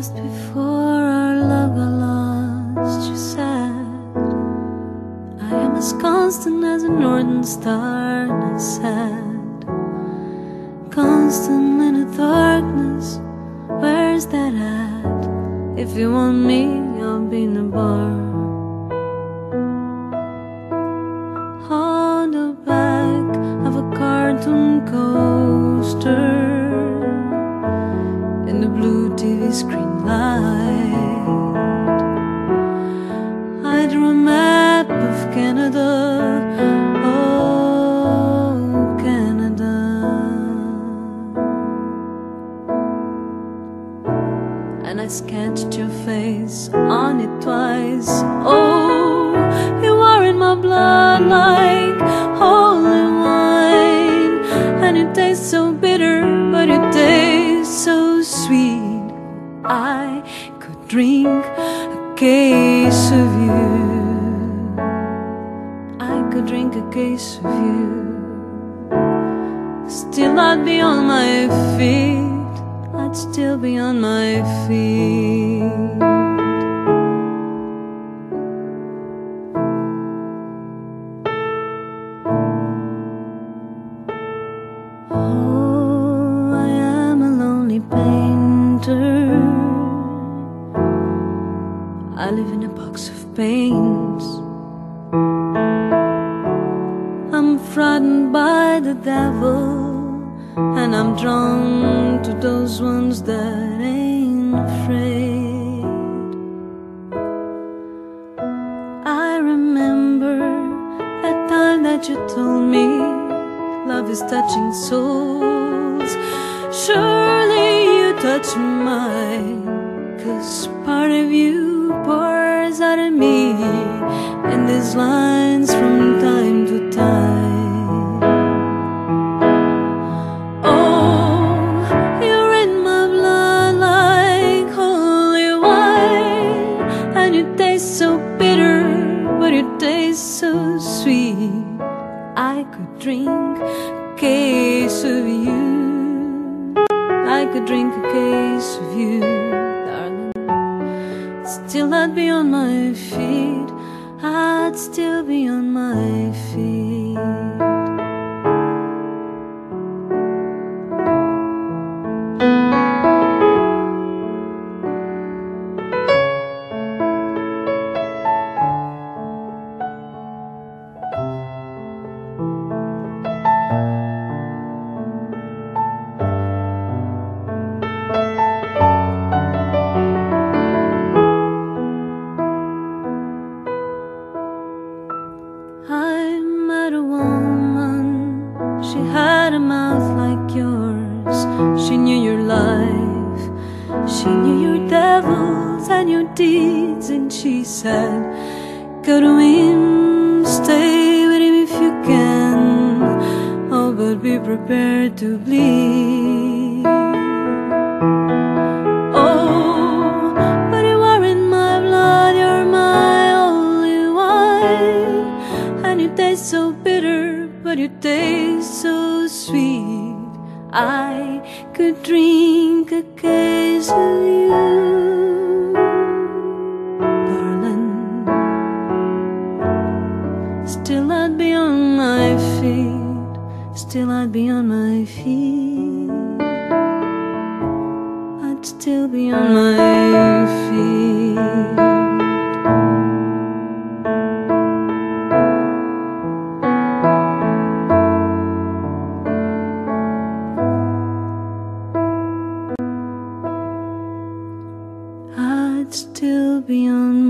Just before our love got lost, you said, I am as constant as a northern star, and I said, Constant in the darkness, where's that at? If you want me, I'll be in the bar. On the back of a cartoon coaster, in the blue TV screen. Oh, you are in my blood like holy wine. And it tastes so bitter, but it tastes so sweet. I could drink a case of you. I could drink a case of you. Still, I'd be on my feet. I'd still be on my feet. Oh, I am a lonely painter. I live in a box of paints. I'm frightened by the devil, and I'm drawn to those ones that ain't afraid. I remember that time that you told me love is touching souls. Surely you touch mine, cause part of you pours out of me in these lines from time to time. Oh, you're in my blood like holy wine, and you taste so bitter, but you taste so sweet. I could drink a case of you. I could drink a case of you, darling. Still, I'd be on my feet. I'd still be on my feet. She knew your life, she knew your devils and your deeds, and she said, Go to him, stay with him if you can. Oh, but be prepared to bleed. Oh, but you are in my blood, you're my only wine. And you taste so bitter, but you taste so sweet. I could drink a case of you, darling. Still, I'd be on my feet. Still, I'd be on my feet. I'd still be on my feet. Still be on my feet.